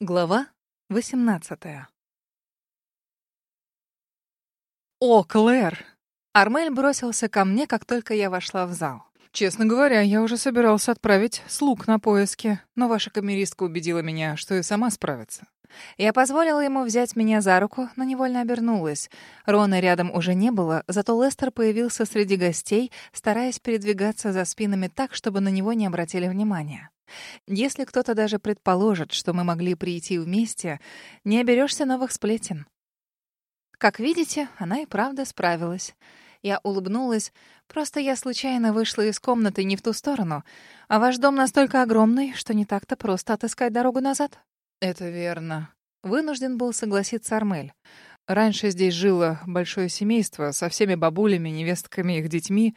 Глава 18 «О, Клэр!» Армель бросился ко мне, как только я вошла в зал. «Честно говоря, я уже собирался отправить слуг на поиски, но ваша камеристка убедила меня, что и сама справится». Я позволила ему взять меня за руку, но невольно обернулась. Рона рядом уже не было, зато Лестер появился среди гостей, стараясь передвигаться за спинами так, чтобы на него не обратили внимания. Если кто-то даже предположит, что мы могли прийти вместе, не оберешься новых сплетен. Как видите, она и правда справилась. Я улыбнулась. Просто я случайно вышла из комнаты не в ту сторону. А ваш дом настолько огромный, что не так-то просто отыскать дорогу назад. Это верно. Вынужден был согласиться Армель. Раньше здесь жило большое семейство со всеми бабулями, невестками, их детьми.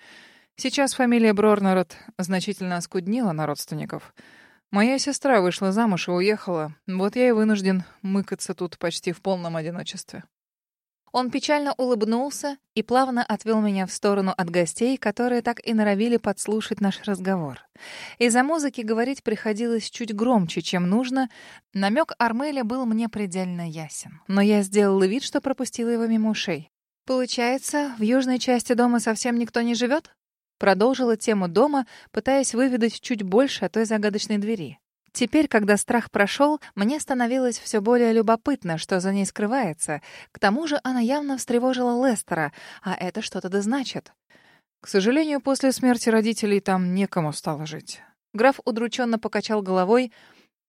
Сейчас фамилия Брорнерот значительно оскуднила на родственников. Моя сестра вышла замуж и уехала. Вот я и вынужден мыкаться тут почти в полном одиночестве. Он печально улыбнулся и плавно отвел меня в сторону от гостей, которые так и норовили подслушать наш разговор. Из-за музыки говорить приходилось чуть громче, чем нужно. Намек Армеля был мне предельно ясен. Но я сделала вид, что пропустила его мимо ушей. «Получается, в южной части дома совсем никто не живет?» Продолжила тему дома, пытаясь выведать чуть больше о той загадочной двери. Теперь, когда страх прошел, мне становилось все более любопытно, что за ней скрывается. К тому же она явно встревожила Лестера, а это что-то да значит. К сожалению, после смерти родителей там некому стало жить. Граф удрученно покачал головой.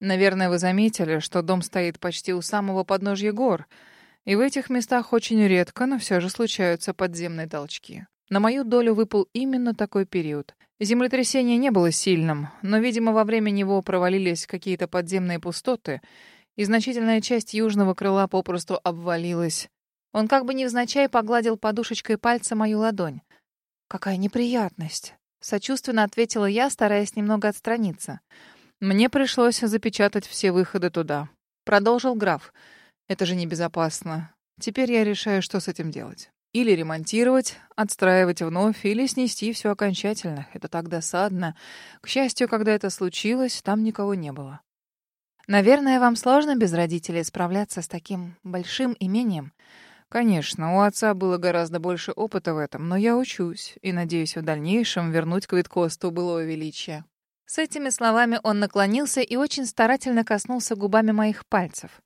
Наверное, вы заметили, что дом стоит почти у самого подножья гор, и в этих местах очень редко, но все же случаются подземные толчки. На мою долю выпал именно такой период. Землетрясение не было сильным, но, видимо, во время него провалились какие-то подземные пустоты, и значительная часть южного крыла попросту обвалилась. Он как бы невзначай погладил подушечкой пальца мою ладонь. «Какая неприятность!» — сочувственно ответила я, стараясь немного отстраниться. «Мне пришлось запечатать все выходы туда», — продолжил граф. «Это же небезопасно. Теперь я решаю, что с этим делать». Или ремонтировать, отстраивать вновь, или снести все окончательно. Это так досадно. К счастью, когда это случилось, там никого не было. Наверное, вам сложно без родителей справляться с таким большим имением. Конечно, у отца было гораздо больше опыта в этом, но я учусь и надеюсь в дальнейшем вернуть к Виткосту былое величие. С этими словами он наклонился и очень старательно коснулся губами моих пальцев.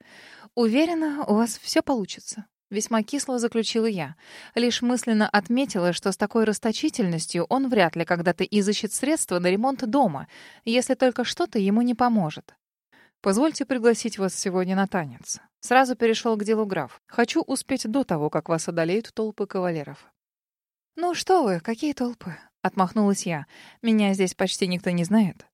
Уверена, у вас все получится. Весьма кисло заключила я. Лишь мысленно отметила, что с такой расточительностью он вряд ли когда-то изыщет средства на ремонт дома, если только что-то ему не поможет. «Позвольте пригласить вас сегодня на танец». Сразу перешел к делу граф. «Хочу успеть до того, как вас одолеют толпы кавалеров». «Ну что вы, какие толпы?» — отмахнулась я. «Меня здесь почти никто не знает».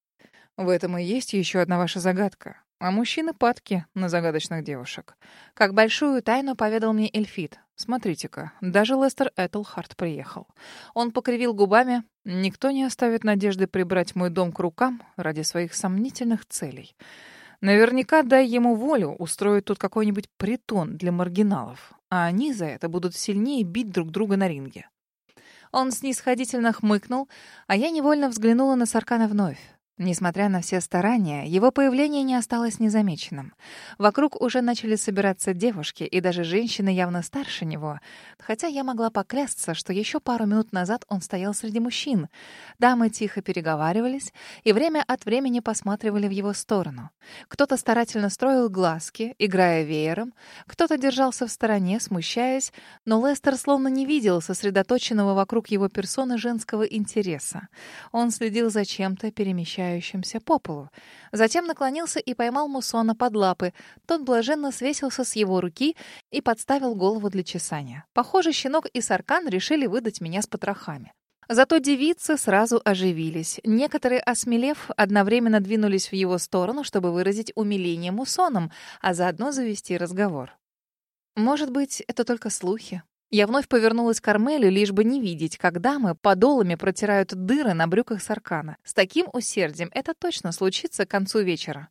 «В этом и есть еще одна ваша загадка. А мужчины падки на загадочных девушек. Как большую тайну поведал мне Эльфит. Смотрите-ка, даже Лестер Этлхарт приехал. Он покривил губами. Никто не оставит надежды прибрать мой дом к рукам ради своих сомнительных целей. Наверняка, дай ему волю, устроить тут какой-нибудь притон для маргиналов. А они за это будут сильнее бить друг друга на ринге. Он снисходительно хмыкнул, а я невольно взглянула на Саркана вновь. Несмотря на все старания, его появление не осталось незамеченным. Вокруг уже начали собираться девушки и даже женщины явно старше него, хотя я могла поклясться, что еще пару минут назад он стоял среди мужчин. Дамы тихо переговаривались и время от времени посматривали в его сторону. Кто-то старательно строил глазки, играя веером, кто-то держался в стороне, смущаясь, но Лестер словно не видел сосредоточенного вокруг его персоны женского интереса. Он следил за чем-то, перемещаясь качающимся по полу. Затем наклонился и поймал Мусона под лапы. Тот блаженно свесился с его руки и подставил голову для чесания. Похоже, щенок и Саркан решили выдать меня с потрохами. Зато девицы сразу оживились. Некоторые, осмелев, одновременно двинулись в его сторону, чтобы выразить умиление Мусоном, а заодно завести разговор. Может быть, это только слухи. Я вновь повернулась к Кармелю, лишь бы не видеть, как дамы подолами протирают дыры на брюках Саркана. С таким усердием это точно случится к концу вечера.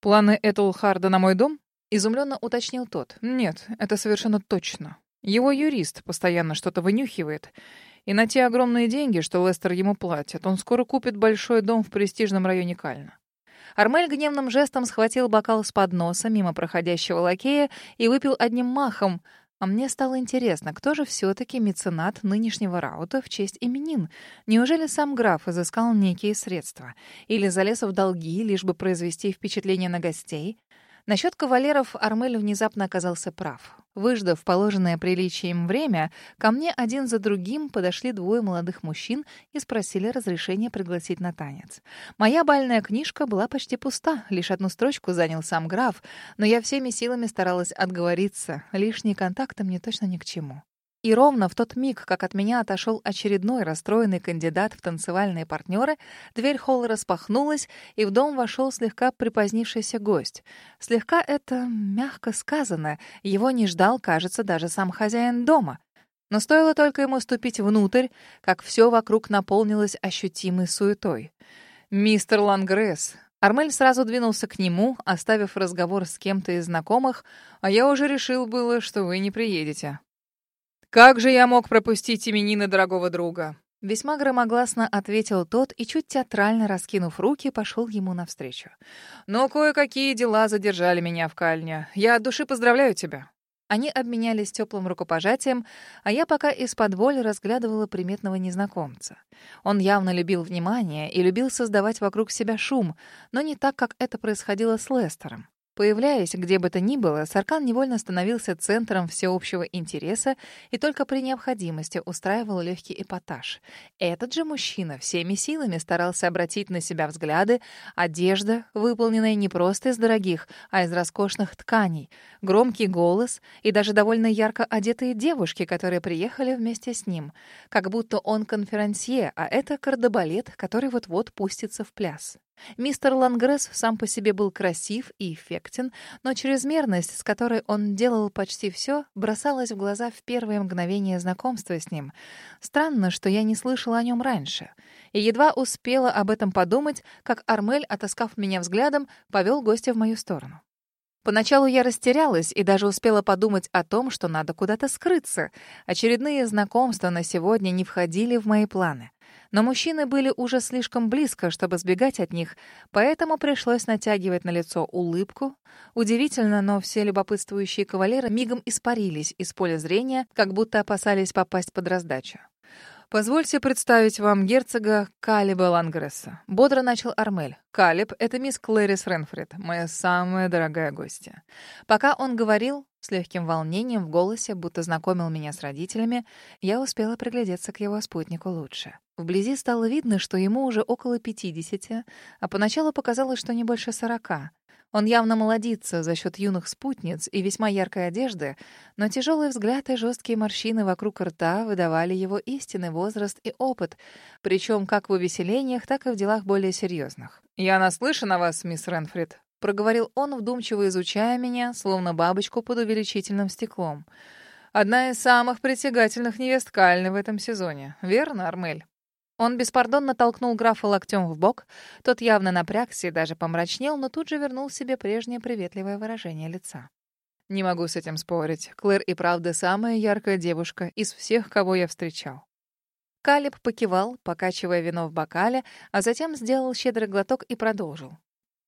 «Планы Этулхарда на мой дом?» — изумленно уточнил тот. «Нет, это совершенно точно. Его юрист постоянно что-то вынюхивает. И на те огромные деньги, что Лестер ему платит, он скоро купит большой дом в престижном районе Кальна. Армель гневным жестом схватил бокал с подноса мимо проходящего лакея и выпил одним махом. А мне стало интересно, кто же все-таки меценат нынешнего раута в честь именин? Неужели сам граф изыскал некие средства? Или залез в долги, лишь бы произвести впечатление на гостей? Насчет кавалеров Армель внезапно оказался прав. Выждав положенное приличием время, ко мне один за другим подошли двое молодых мужчин и спросили разрешения пригласить на танец. Моя бальная книжка была почти пуста, лишь одну строчку занял сам граф, но я всеми силами старалась отговориться, лишние контакты мне точно ни к чему. И ровно в тот миг, как от меня отошел очередной расстроенный кандидат в танцевальные партнеры, дверь холла распахнулась, и в дом вошел слегка припозднившийся гость. Слегка это мягко сказано, его не ждал, кажется, даже сам хозяин дома. Но стоило только ему ступить внутрь, как все вокруг наполнилось ощутимой суетой. «Мистер Лангресс!» Армель сразу двинулся к нему, оставив разговор с кем-то из знакомых, а я уже решил было, что вы не приедете. «Как же я мог пропустить именины дорогого друга?» Весьма громогласно ответил тот и, чуть театрально раскинув руки, пошел ему навстречу. «Но кое-какие дела задержали меня в Кальне. Я от души поздравляю тебя». Они обменялись теплым рукопожатием, а я пока из-под воли разглядывала приметного незнакомца. Он явно любил внимание и любил создавать вокруг себя шум, но не так, как это происходило с Лестером. Появляясь где бы то ни было, Саркан невольно становился центром всеобщего интереса и только при необходимости устраивал легкий эпатаж. Этот же мужчина всеми силами старался обратить на себя взгляды, одежда, выполненная не просто из дорогих, а из роскошных тканей, громкий голос и даже довольно ярко одетые девушки, которые приехали вместе с ним, как будто он конферансье, а это кардебалет, который вот-вот пустится в пляс. Мистер Лангресс сам по себе был красив и эффектен, но чрезмерность, с которой он делал почти все, бросалась в глаза в первые мгновения знакомства с ним. Странно, что я не слышала о нем раньше. И едва успела об этом подумать, как Армель, отыскав меня взглядом, повел гостя в мою сторону. Поначалу я растерялась и даже успела подумать о том, что надо куда-то скрыться. Очередные знакомства на сегодня не входили в мои планы. Но мужчины были уже слишком близко, чтобы сбегать от них, поэтому пришлось натягивать на лицо улыбку. Удивительно, но все любопытствующие кавалеры мигом испарились из поля зрения, как будто опасались попасть под раздачу. «Позвольте представить вам герцога Калиба Лангресса», — бодро начал Армель. «Калиб — это мисс Клэрис Ренфрид, моя самая дорогая гостья». Пока он говорил, с легким волнением в голосе, будто знакомил меня с родителями, я успела приглядеться к его спутнику лучше. Вблизи стало видно, что ему уже около пятидесяти, а поначалу показалось, что не больше сорока. Он явно молодится за счет юных спутниц и весьма яркой одежды, но тяжелый взгляд и жесткие морщины вокруг рта выдавали его истинный возраст и опыт, причем как в увеселениях, так и в делах более серьезных. «Я наслышан о вас, мисс Ренфрид», — проговорил он, вдумчиво изучая меня, словно бабочку под увеличительным стеклом. «Одна из самых притягательных невест Кальны в этом сезоне. Верно, Армель?» Он беспардонно толкнул графа локтем в бок. Тот явно напрягся и даже помрачнел, но тут же вернул себе прежнее приветливое выражение лица. «Не могу с этим спорить. Клэр и правда самая яркая девушка из всех, кого я встречал». Калиб покивал, покачивая вино в бокале, а затем сделал щедрый глоток и продолжил.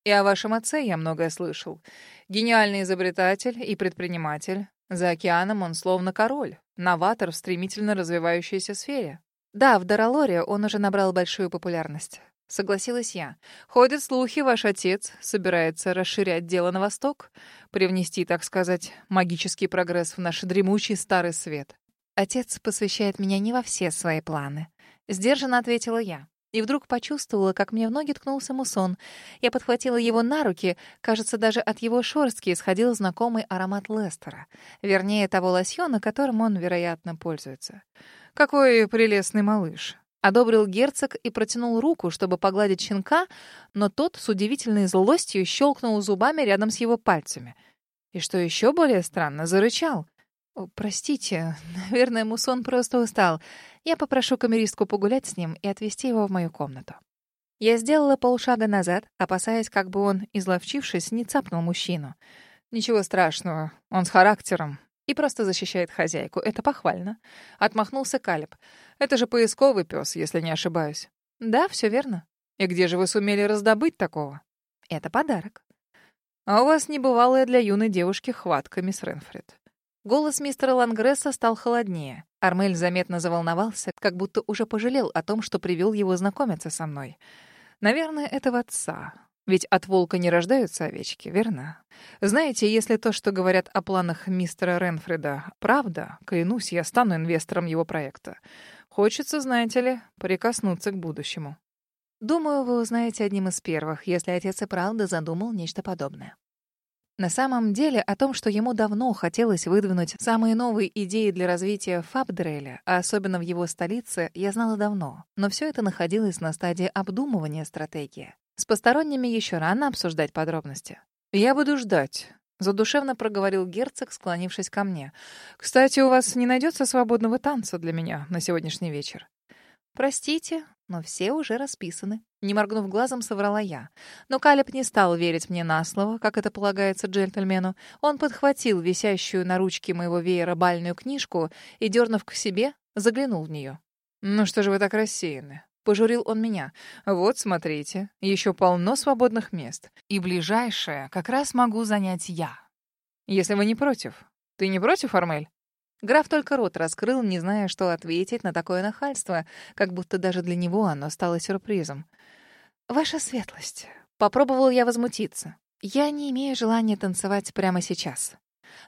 «И о вашем отце я многое слышал. Гениальный изобретатель и предприниматель. За океаном он словно король, новатор в стремительно развивающейся сфере. Да, в Даралоре он уже набрал большую популярность. Согласилась я. Ходят слухи, ваш отец собирается расширять дело на восток, привнести, так сказать, магический прогресс в наш дремучий старый свет. Отец посвящает меня не во все свои планы. Сдержанно ответила я. И вдруг почувствовала, как мне в ноги ткнулся мусон. Я подхватила его на руки, кажется, даже от его шорстки исходил знакомый аромат Лестера. Вернее, того лосьона, которым он, вероятно, пользуется. «Какой прелестный малыш!» Одобрил герцог и протянул руку, чтобы погладить щенка, но тот с удивительной злостью щелкнул зубами рядом с его пальцами. И что еще более странно, зарычал. «Простите, наверное, Мусон просто устал. Я попрошу камеристку погулять с ним и отвезти его в мою комнату». Я сделала полшага назад, опасаясь, как бы он, изловчившись, не цапнул мужчину. «Ничего страшного, он с характером и просто защищает хозяйку. Это похвально. Отмахнулся Калиб. Это же поисковый пес, если не ошибаюсь. Да, все верно. И где же вы сумели раздобыть такого? Это подарок. А у вас небывалая для юной девушки хватка, мисс Ренфрид. Голос мистера Лангресса стал холоднее. Армель заметно заволновался, как будто уже пожалел о том, что привел его знакомиться со мной. Наверное, этого отца. Ведь от волка не рождаются овечки, верно? Знаете, если то, что говорят о планах мистера Ренфрида, правда, клянусь, я стану инвестором его проекта. Хочется, знаете ли, прикоснуться к будущему. Думаю, вы узнаете одним из первых, если отец и правда задумал нечто подобное. На самом деле, о том, что ему давно хотелось выдвинуть самые новые идеи для развития Фабдреля, а особенно в его столице, я знала давно, но все это находилось на стадии обдумывания стратегии. С посторонними еще рано обсуждать подробности. «Я буду ждать», — задушевно проговорил герцог, склонившись ко мне. «Кстати, у вас не найдется свободного танца для меня на сегодняшний вечер?» «Простите, но все уже расписаны». Не моргнув глазом, соврала я. Но Калеб не стал верить мне на слово, как это полагается джентльмену. Он подхватил висящую на ручке моего веера бальную книжку и, дернув к себе, заглянул в нее. «Ну что же вы так рассеяны? Пожурил он меня. «Вот, смотрите, еще полно свободных мест. И ближайшее как раз могу занять я. Если вы не против. Ты не против, Армель?» Граф только рот раскрыл, не зная, что ответить на такое нахальство, как будто даже для него оно стало сюрпризом. «Ваша светлость», — попробовал я возмутиться. «Я не имею желания танцевать прямо сейчас.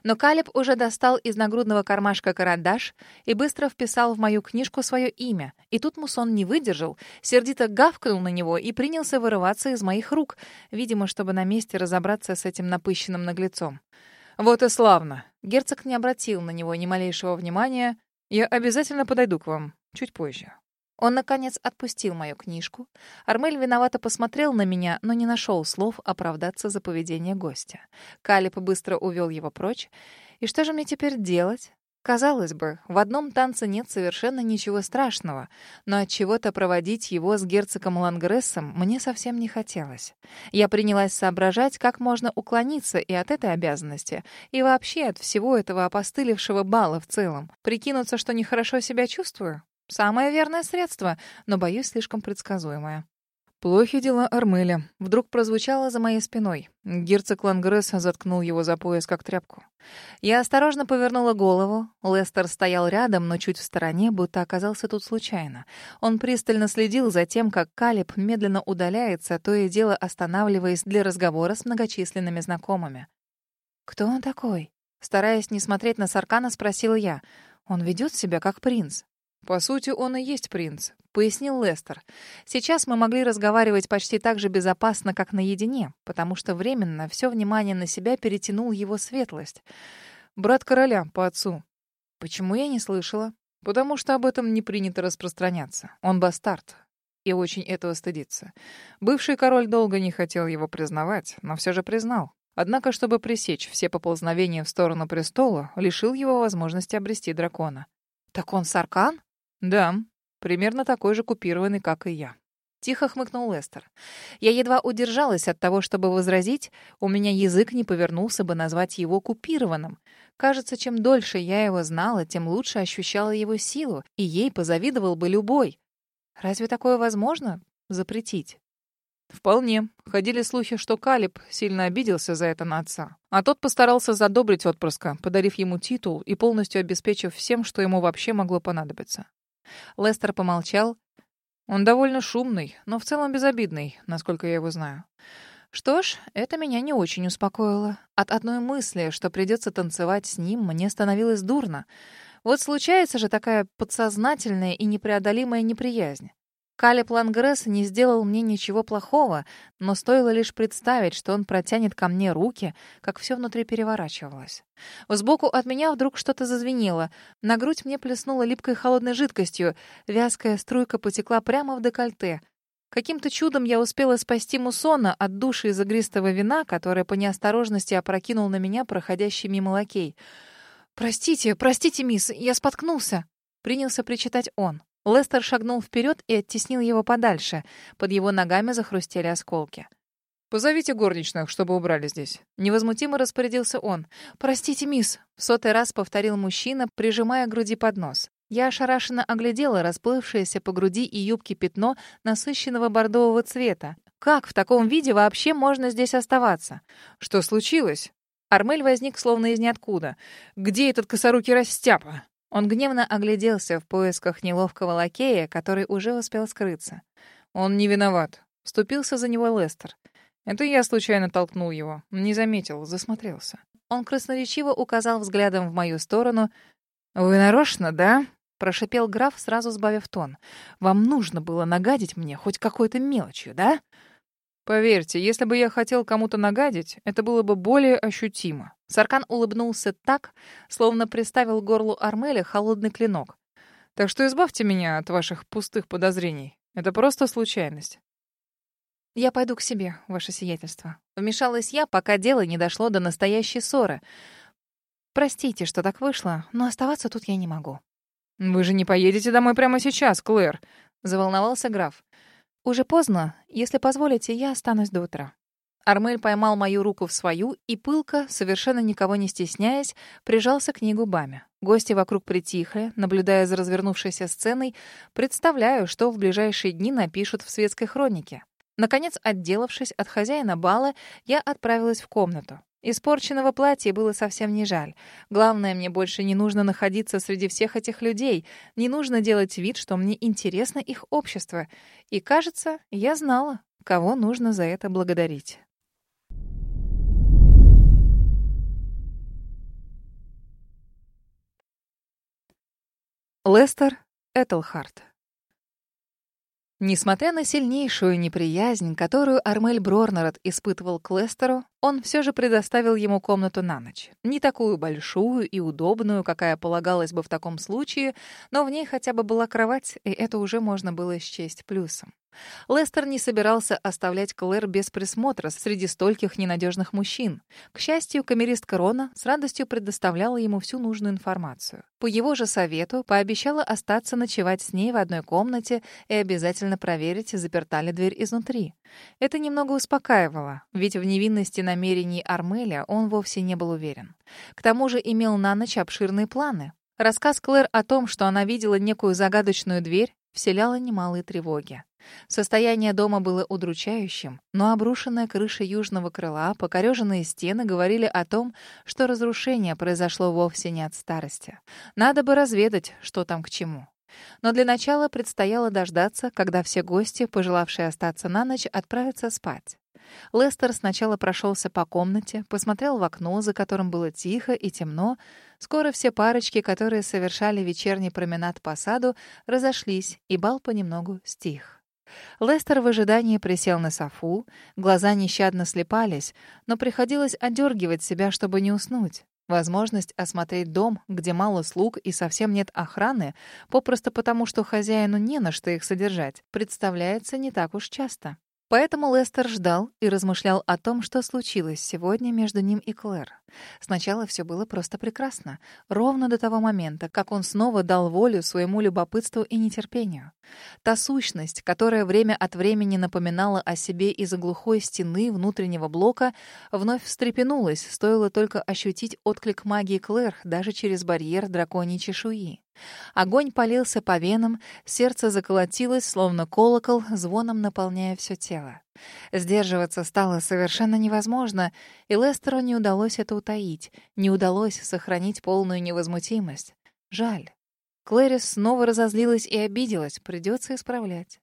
Но Калиб уже достал из нагрудного кармашка карандаш и быстро вписал в мою книжку свое имя. И тут Мусон не выдержал, сердито гавкнул на него и принялся вырываться из моих рук, видимо, чтобы на месте разобраться с этим напыщенным наглецом. «Вот и славно!» Герцог не обратил на него ни малейшего внимания. «Я обязательно подойду к вам чуть позже». Он, наконец, отпустил мою книжку. Армель виновато посмотрел на меня, но не нашел слов оправдаться за поведение гостя. Калип быстро увел его прочь. И что же мне теперь делать? Казалось бы, в одном танце нет совершенно ничего страшного, но от чего-то проводить его с герцогом Лангрессом мне совсем не хотелось. Я принялась соображать, как можно уклониться и от этой обязанности, и вообще от всего этого опостылевшего бала в целом. Прикинуться, что нехорошо себя чувствую? Самое верное средство, но, боюсь, слишком предсказуемое. «Плохи дела Армеля», — вдруг прозвучало за моей спиной. Герцог Лангресс заткнул его за пояс, как тряпку. Я осторожно повернула голову. Лестер стоял рядом, но чуть в стороне, будто оказался тут случайно. Он пристально следил за тем, как Калиб медленно удаляется, то и дело останавливаясь для разговора с многочисленными знакомыми. «Кто он такой?» Стараясь не смотреть на Саркана, спросил я. «Он ведет себя как принц». «По сути, он и есть принц», — пояснил Лестер. «Сейчас мы могли разговаривать почти так же безопасно, как наедине, потому что временно все внимание на себя перетянул его светлость. Брат короля по отцу». «Почему я не слышала?» «Потому что об этом не принято распространяться. Он бастард, и очень этого стыдится. Бывший король долго не хотел его признавать, но все же признал. Однако, чтобы пресечь все поползновения в сторону престола, лишил его возможности обрести дракона. «Так он Саркан?» «Да, примерно такой же купированный, как и я». Тихо хмыкнул Лестер. Я едва удержалась от того, чтобы возразить. У меня язык не повернулся бы назвать его купированным. Кажется, чем дольше я его знала, тем лучше ощущала его силу, и ей позавидовал бы любой. Разве такое возможно? Запретить? Вполне. Ходили слухи, что Калиб сильно обиделся за это на отца. А тот постарался задобрить отпрыска, подарив ему титул и полностью обеспечив всем, что ему вообще могло понадобиться. Лестер помолчал. Он довольно шумный, но в целом безобидный, насколько я его знаю. Что ж, это меня не очень успокоило. От одной мысли, что придется танцевать с ним, мне становилось дурно. Вот случается же такая подсознательная и непреодолимая неприязнь. Калеб Лангресс не сделал мне ничего плохого, но стоило лишь представить, что он протянет ко мне руки, как все внутри переворачивалось. Сбоку от меня вдруг что-то зазвенело. На грудь мне плеснуло липкой холодной жидкостью. Вязкая струйка потекла прямо в декольте. Каким-то чудом я успела спасти Мусона от души из игристого вина, которое по неосторожности опрокинул на меня проходящий мимо лакей. «Простите, простите, мисс, я споткнулся», — принялся причитать он. Лестер шагнул вперед и оттеснил его подальше. Под его ногами захрустели осколки. «Позовите горничных, чтобы убрали здесь». Невозмутимо распорядился он. «Простите, мисс», — в сотый раз повторил мужчина, прижимая к груди поднос. Я ошарашенно оглядела расплывшееся по груди и юбке пятно насыщенного бордового цвета. как в таком виде вообще можно здесь оставаться? Что случилось? Армель возник словно из ниоткуда. Где этот косорукий растяпа? Он гневно огляделся в поисках неловкого лакея, который уже успел скрыться. Он не виноват. Вступился за него Лестер. Это я случайно толкнул его. Не заметил, засмотрелся. Он красноречиво указал взглядом в мою сторону. «Вы нарочно, да?» — прошипел граф, сразу сбавив тон. «Вам нужно было нагадить мне хоть какой-то мелочью, да?» «Поверьте, если бы я хотел кому-то нагадить, это было бы более ощутимо». Саркан улыбнулся так, словно приставил горлу Армеля холодный клинок. «Так что избавьте меня от ваших пустых подозрений. Это просто случайность. «Я пойду к себе, ваше сиятельство». Вмешалась я, пока дело не дошло до настоящей ссоры. «Простите, что так вышло, но оставаться тут я не могу». «Вы же не поедете домой прямо сейчас, Клэр?» — заволновался граф. «Уже поздно. Если позволите, я останусь до утра». Армель поймал мою руку в свою и пылко, совершенно никого не стесняясь, прижался к ней губами. Гости вокруг притихли, наблюдая за развернувшейся сценой. Представляю, что в ближайшие дни напишут в светской хронике. Наконец, отделавшись от хозяина бала, я отправилась в комнату. Испорченного платья было совсем не жаль. Главное, мне больше не нужно находиться среди всех этих людей, не нужно делать вид, что мне интересно их общество. И, кажется, я знала, кого нужно за это благодарить. Лестер Этельхарт Несмотря на сильнейшую неприязнь, которую Армель Брорнерот испытывал к Лестеру, он все же предоставил ему комнату на ночь. Не такую большую и удобную, какая полагалась бы в таком случае, но в ней хотя бы была кровать, и это уже можно было счесть плюсом. Лестер не собирался оставлять Клэр без присмотра среди стольких ненадежных мужчин. К счастью, камеристка Рона с радостью предоставляла ему всю нужную информацию. По его же совету пообещала остаться ночевать с ней в одной комнате и обязательно проверить, заперта ли дверь изнутри. Это немного успокаивало, ведь в невинности намерений Армеля он вовсе не был уверен. К тому же имел на ночь обширные планы. Рассказ Клэр о том, что она видела некую загадочную дверь, вселяло немалые тревоги. Состояние дома было удручающим, но обрушенная крыша южного крыла, покореженные стены говорили о том, что разрушение произошло вовсе не от старости. Надо бы разведать, что там к чему. Но для начала предстояло дождаться, когда все гости, пожелавшие остаться на ночь, отправятся спать. Лестер сначала прошелся по комнате, посмотрел в окно, за которым было тихо и темно. Скоро все парочки, которые совершали вечерний променад по саду, разошлись, и бал понемногу стих. Лестер в ожидании присел на софу, глаза нещадно слепались, но приходилось одергивать себя, чтобы не уснуть. Возможность осмотреть дом, где мало слуг и совсем нет охраны, попросту потому, что хозяину не на что их содержать, представляется не так уж часто. Поэтому Лестер ждал и размышлял о том, что случилось сегодня между ним и Клэр. Сначала все было просто прекрасно, ровно до того момента, как он снова дал волю своему любопытству и нетерпению. Та сущность, которая время от времени напоминала о себе из-за глухой стены внутреннего блока, вновь встрепенулась, стоило только ощутить отклик магии Клэр даже через барьер драконьей чешуи. Огонь полился по венам, сердце заколотилось, словно колокол, звоном наполняя все тело. Сдерживаться стало совершенно невозможно, и Лестеру не удалось это утаить, не удалось сохранить полную невозмутимость. Жаль. Клэрис снова разозлилась и обиделась, придется исправлять.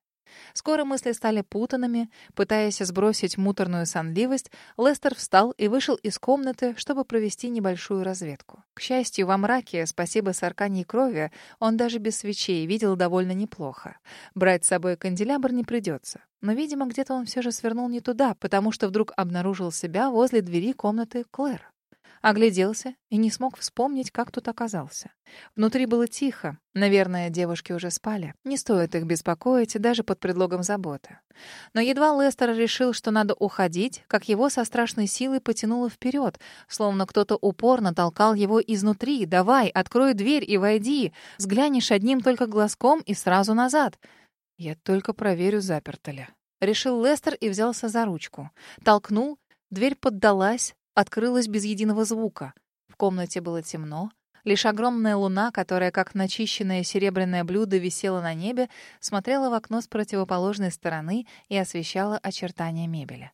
Скоро мысли стали путанными. Пытаясь сбросить муторную сонливость, Лестер встал и вышел из комнаты, чтобы провести небольшую разведку. К счастью, во мраке, спасибо сарканьей крови, он даже без свечей видел довольно неплохо. Брать с собой канделябр не придется. Но, видимо, где-то он все же свернул не туда, потому что вдруг обнаружил себя возле двери комнаты Клэр. Огляделся и не смог вспомнить, как тут оказался. Внутри было тихо. Наверное, девушки уже спали. Не стоит их беспокоить, даже под предлогом заботы. Но едва Лестер решил, что надо уходить, как его со страшной силой потянуло вперед, словно кто-то упорно толкал его изнутри. «Давай, открой дверь и войди. Взглянешь одним только глазком и сразу назад». «Я только проверю, заперто ли». Решил Лестер и взялся за ручку. Толкнул, дверь поддалась, открылась без единого звука. В комнате было темно. Лишь огромная луна, которая, как начищенное серебряное блюдо, висела на небе, смотрела в окно с противоположной стороны и освещала очертания мебели.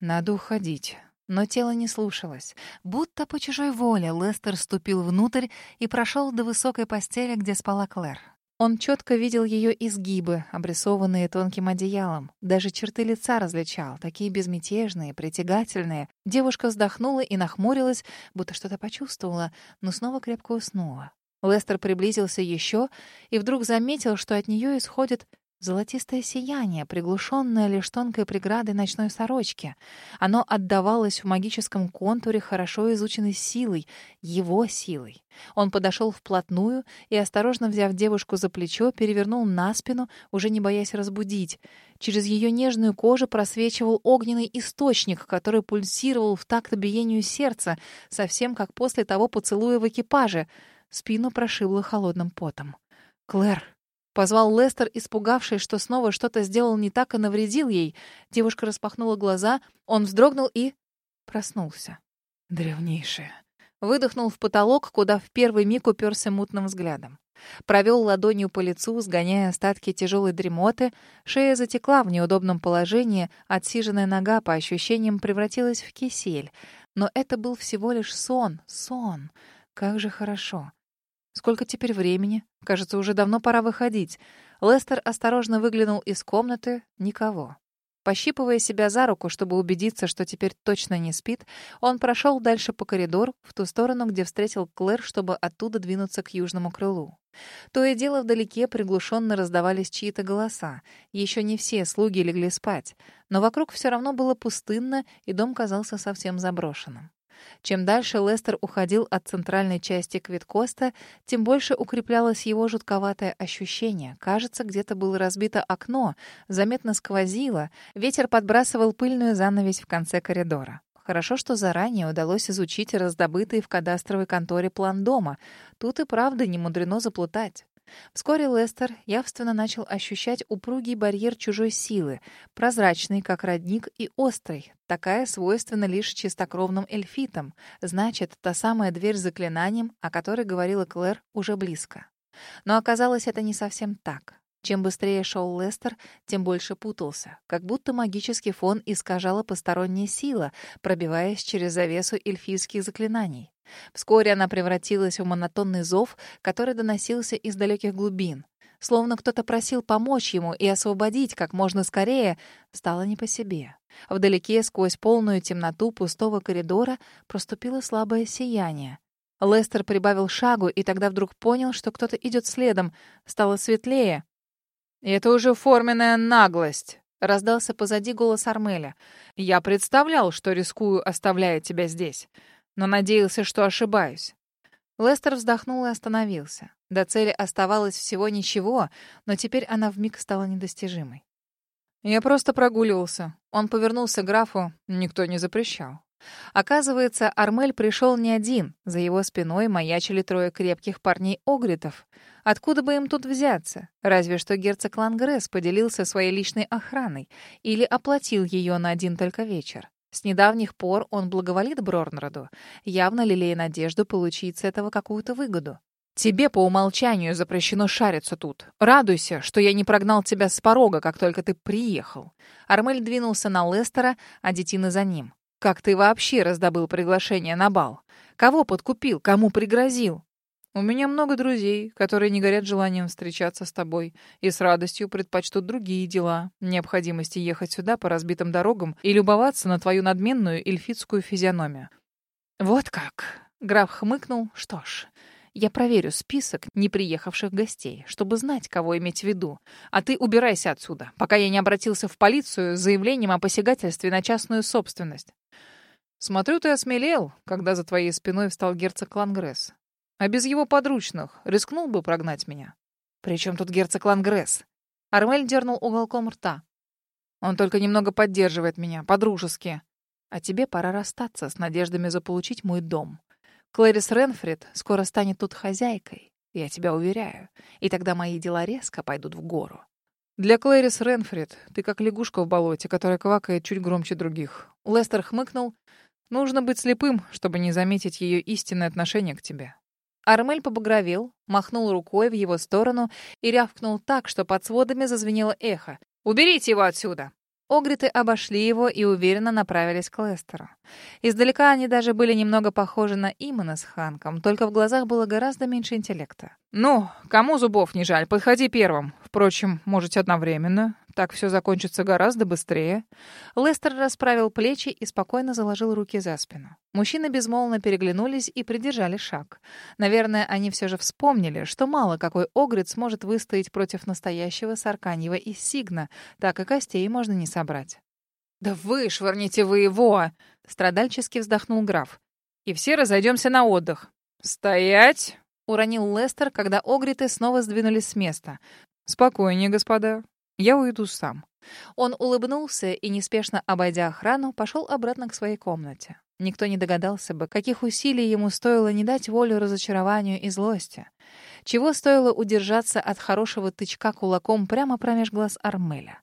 «Надо уходить». Но тело не слушалось. Будто по чужой воле Лестер ступил внутрь и прошел до высокой постели, где спала Клэр. Он четко видел ее изгибы, обрисованные тонким одеялом. Даже черты лица различал, такие безмятежные, притягательные. Девушка вздохнула и нахмурилась, будто что-то почувствовала, но снова крепко уснула. Лестер приблизился еще и вдруг заметил, что от нее исходит Золотистое сияние, приглушенное лишь тонкой преградой ночной сорочки. Оно отдавалось в магическом контуре хорошо изученной силой, его силой. Он подошел вплотную и, осторожно взяв девушку за плечо, перевернул на спину, уже не боясь разбудить. Через ее нежную кожу просвечивал огненный источник, который пульсировал в такт биению сердца, совсем как после того поцелуя в экипаже. Спину прошибло холодным потом. «Клэр!» Позвал Лестер, испугавшись, что снова что-то сделал не так и навредил ей. Девушка распахнула глаза, он вздрогнул и... проснулся. Древнейшая. Выдохнул в потолок, куда в первый миг уперся мутным взглядом. Провел ладонью по лицу, сгоняя остатки тяжелой дремоты. Шея затекла в неудобном положении, отсиженная нога, по ощущениям, превратилась в кисель. Но это был всего лишь сон, сон. Как же хорошо. Сколько теперь времени? Кажется, уже давно пора выходить. Лестер осторожно выглянул из комнаты. Никого. Пощипывая себя за руку, чтобы убедиться, что теперь точно не спит, он прошел дальше по коридору, в ту сторону, где встретил Клэр, чтобы оттуда двинуться к южному крылу. То и дело вдалеке приглушенно раздавались чьи-то голоса. Еще не все слуги легли спать, но вокруг все равно было пустынно, и дом казался совсем заброшенным. Чем дальше Лестер уходил от центральной части Квиткоста, тем больше укреплялось его жутковатое ощущение. Кажется, где-то было разбито окно, заметно сквозило, ветер подбрасывал пыльную занавесь в конце коридора. Хорошо, что заранее удалось изучить раздобытый в кадастровой конторе план дома. Тут и правда не мудрено заплутать. Вскоре Лестер явственно начал ощущать упругий барьер чужой силы, прозрачный, как родник, и острый. Такая свойственна лишь чистокровным эльфитам. Значит, та самая дверь с заклинанием, о которой говорила Клэр, уже близко. Но оказалось, это не совсем так. Чем быстрее шел Лестер, тем больше путался, как будто магический фон искажала посторонняя сила, пробиваясь через завесу эльфийских заклинаний. Вскоре она превратилась в монотонный зов, который доносился из далеких глубин. Словно кто-то просил помочь ему и освободить как можно скорее, стало не по себе. Вдалеке, сквозь полную темноту пустого коридора, проступило слабое сияние. Лестер прибавил шагу и тогда вдруг понял, что кто-то идет следом. Стало светлее. «Это уже форменная наглость», — раздался позади голос Армеля. «Я представлял, что рискую, оставляя тебя здесь но надеялся, что ошибаюсь. Лестер вздохнул и остановился. До цели оставалось всего ничего, но теперь она вмиг стала недостижимой. Я просто прогуливался. Он повернулся к графу, никто не запрещал. Оказывается, Армель пришел не один. За его спиной маячили трое крепких парней-огритов. Откуда бы им тут взяться? Разве что герцог Лангресс поделился своей личной охраной или оплатил ее на один только вечер. С недавних пор он благоволит Брорнроду, явно лелея надежду получить с этого какую-то выгоду. Тебе по умолчанию запрещено шариться тут. Радуйся, что я не прогнал тебя с порога, как только ты приехал. Армель двинулся на Лестера, а детина за ним. Как ты вообще раздобыл приглашение на бал? Кого подкупил, кому пригрозил? У меня много друзей, которые не горят желанием встречаться с тобой и с радостью предпочтут другие дела, необходимости ехать сюда по разбитым дорогам и любоваться на твою надменную эльфитскую физиономию. Вот как. Граф хмыкнул. Что ж, я проверю список неприехавших гостей, чтобы знать, кого иметь в виду. А ты убирайся отсюда, пока я не обратился в полицию с заявлением о посягательстве на частную собственность. Смотрю, ты осмелел, когда за твоей спиной встал герцог Лангресс. А без его подручных рискнул бы прогнать меня? Причем тут герцог Лангресс? Армель дернул уголком рта. Он только немного поддерживает меня, по-дружески. А тебе пора расстаться с надеждами заполучить мой дом. Клэрис Ренфрид скоро станет тут хозяйкой, я тебя уверяю. И тогда мои дела резко пойдут в гору. Для Клэрис Ренфрид ты как лягушка в болоте, которая квакает чуть громче других. Лестер хмыкнул. Нужно быть слепым, чтобы не заметить ее истинное отношение к тебе. Армель побагровел, махнул рукой в его сторону и рявкнул так, что под сводами зазвенело эхо. «Уберите его отсюда!» Огриты обошли его и уверенно направились к Лестеру. Издалека они даже были немного похожи на Имана с Ханком, только в глазах было гораздо меньше интеллекта. «Ну, кому зубов не жаль, подходи первым. Впрочем, можете одновременно. Так все закончится гораздо быстрее». Лестер расправил плечи и спокойно заложил руки за спину. Мужчины безмолвно переглянулись и придержали шаг. Наверное, они все же вспомнили, что мало какой Огрид сможет выстоять против настоящего Сарканьева и Сигна, так и костей можно не собрать. «Да вышвырните вы его!» — страдальчески вздохнул граф. «И все разойдемся на отдых». «Стоять!» уронил Лестер, когда огриты снова сдвинулись с места. «Спокойнее, господа. Я уйду сам». Он улыбнулся и, неспешно обойдя охрану, пошел обратно к своей комнате. Никто не догадался бы, каких усилий ему стоило не дать волю разочарованию и злости. Чего стоило удержаться от хорошего тычка кулаком прямо промеж глаз Армеля.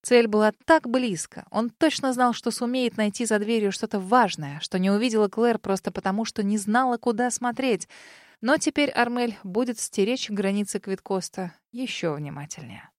Цель была так близко. Он точно знал, что сумеет найти за дверью что-то важное, что не увидела Клэр просто потому, что не знала, куда смотреть. Но теперь Армель будет стеречь границы Квиткоста еще внимательнее.